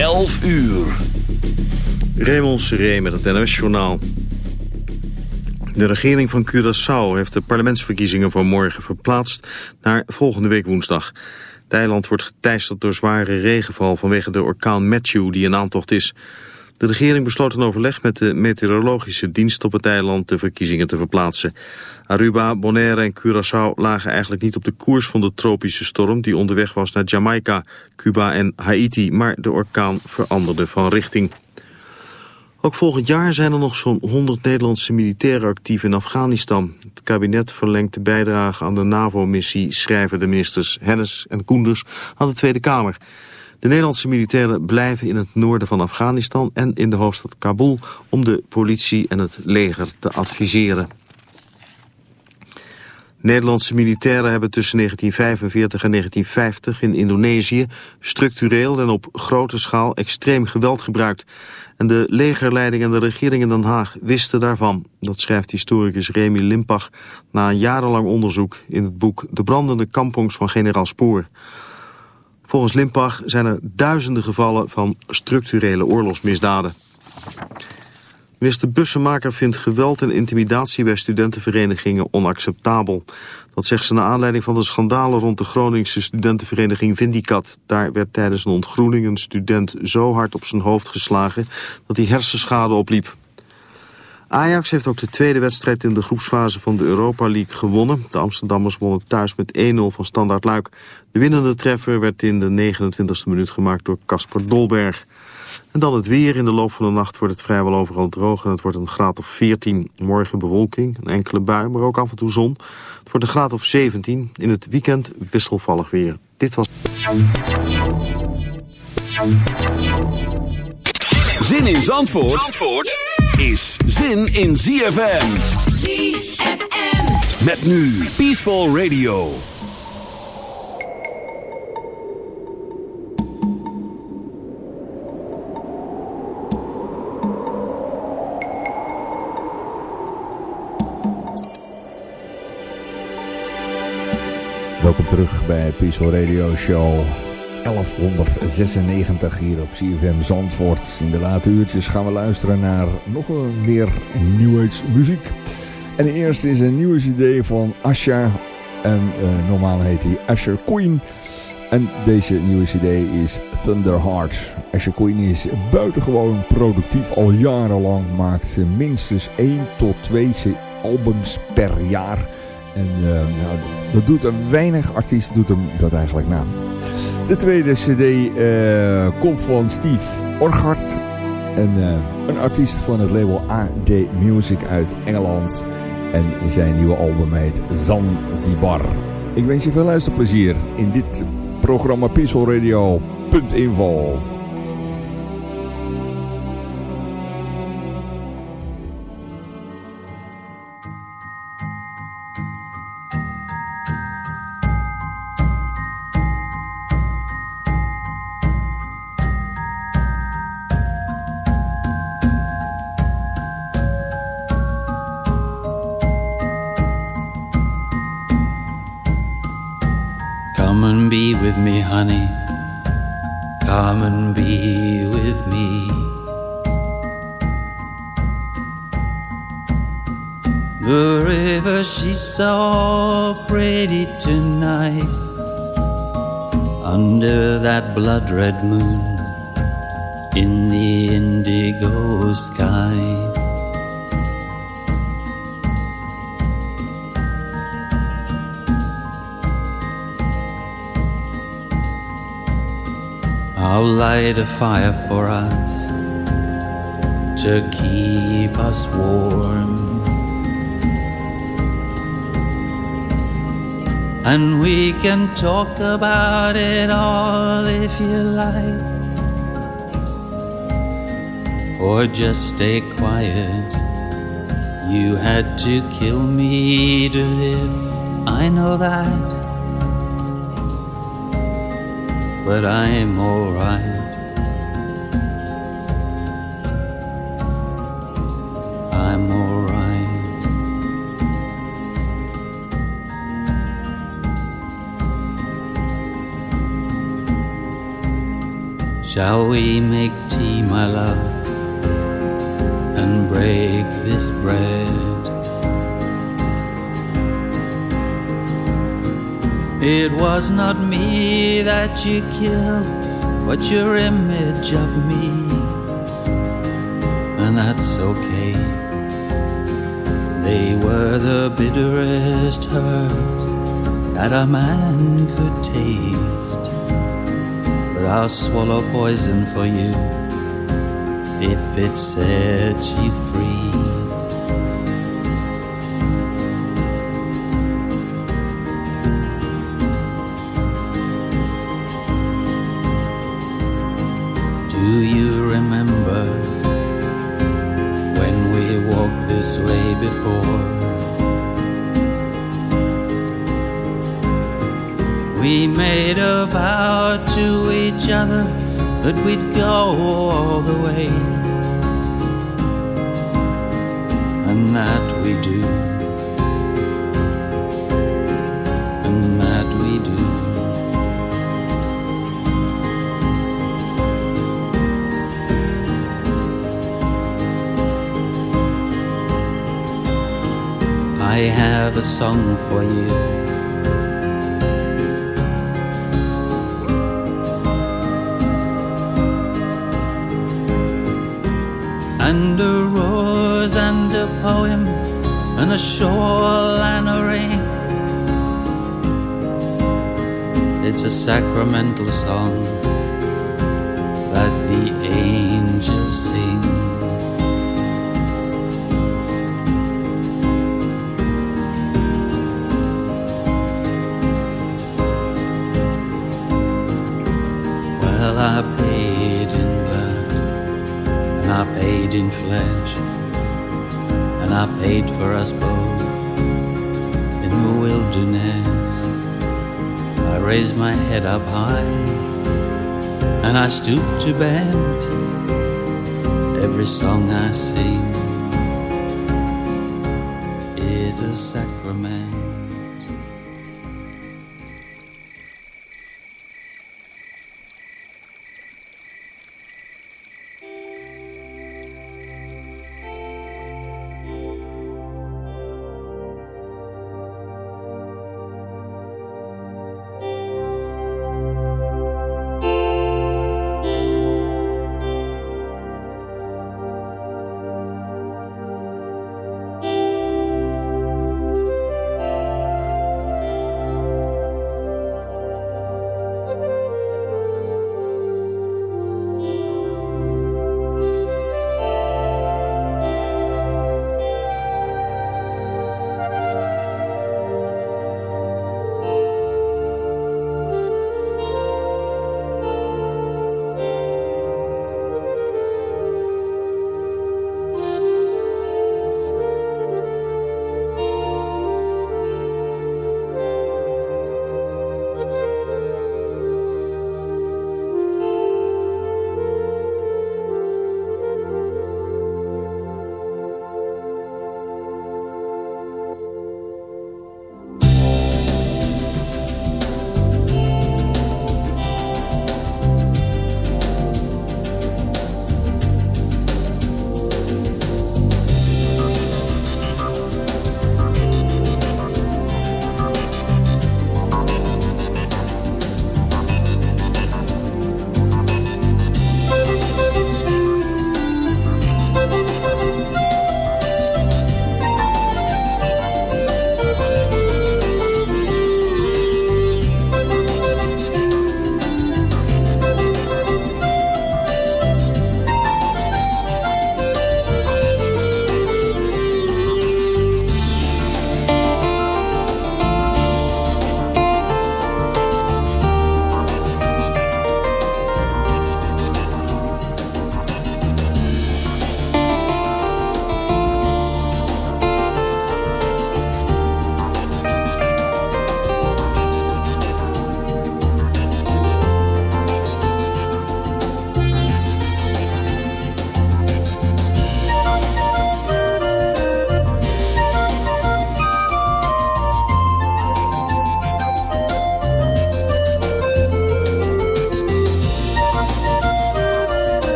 11 uur. Raymond Seré met het NOS-journaal. De regering van Curaçao heeft de parlementsverkiezingen van morgen verplaatst naar volgende week woensdag. Het eiland wordt geteisterd door zware regenval vanwege de orkaan Matthew die in aantocht is. De regering besloot een overleg met de meteorologische dienst op het eiland de verkiezingen te verplaatsen. Aruba, Bonaire en Curaçao lagen eigenlijk niet op de koers van de tropische storm die onderweg was naar Jamaica, Cuba en Haiti, maar de orkaan veranderde van richting. Ook volgend jaar zijn er nog zo'n 100 Nederlandse militairen actief in Afghanistan. Het kabinet verlengt de bijdrage aan de NAVO-missie, schrijven de ministers Hennis en Koenders aan de Tweede Kamer. De Nederlandse militairen blijven in het noorden van Afghanistan en in de hoofdstad Kabul om de politie en het leger te adviseren. Nederlandse militairen hebben tussen 1945 en 1950 in Indonesië structureel en op grote schaal extreem geweld gebruikt. En de legerleiding en de regering in Den Haag wisten daarvan. Dat schrijft historicus Remy Limpach na een jarenlang onderzoek in het boek De brandende kampongs van generaal Spoor. Volgens Limpach zijn er duizenden gevallen van structurele oorlogsmisdaden. Minister Bussemaker vindt geweld en intimidatie bij studentenverenigingen onacceptabel. Dat zegt ze naar aanleiding van de schandalen rond de Groningse studentenvereniging Vindicat. Daar werd tijdens een ontgroening een student zo hard op zijn hoofd geslagen dat hij hersenschade opliep. Ajax heeft ook de tweede wedstrijd in de groepsfase van de Europa League gewonnen. De Amsterdammers wonnen thuis met 1-0 van Standaard Luik. De winnende treffer werd in de 29e minuut gemaakt door Casper Dolberg. En dan het weer. In de loop van de nacht wordt het vrijwel overal droog en het wordt een graad of 14. Morgen bewolking, een enkele bui, maar ook af en toe zon. Het wordt een graad of 17. In het weekend wisselvallig weer. Dit was... Zin in Zandvoort, Zandvoort is zin in ZFM. ZFM. Met nu Peaceful Radio. Welkom terug bij Peaceful Radio Show 1196 hier op CFM Zandvoort. In de late uurtjes gaan we luisteren naar nog meer New Age muziek. En de eerste is een nieuwe CD van Asher. En uh, normaal heet hij Asher Queen. En deze nieuwe CD is Thunder Heart. Asher Queen is buitengewoon productief al jarenlang. Maakt minstens 1 tot 2 albums per jaar. En uh, nou, dat doet een weinig artiest doet hem dat eigenlijk na. De tweede cd uh, komt van Steve Orgard. En, uh, een artiest van het label AD Music uit Engeland. En zijn nieuwe album heet Zanzibar. Ik wens je veel luisterplezier in dit programma peacefulradio.info. Come river, she's so pretty tonight. Under that blood red moon in the indigo sky. I'll light a fire for us to keep us warm. And we can talk about it all if you like. Or just stay quiet. You had to kill me to live, I know that but I'm alright. Shall we make tea, my love, and break this bread? It was not me that you killed, but your image of me, and that's okay. They were the bitterest herbs that a man could taste. But I'll swallow poison for you if it sets you free. Do you remember when we walked this way before? We made a vow to each other that we'd go all the way, and that we do, and that we do. I have a song for you. And a rose and a poem and a and a ring. It's a sacramental song and I paid for us both in the wilderness. I raised my head up high, and I stooped to bend every song I sing is a sacrament.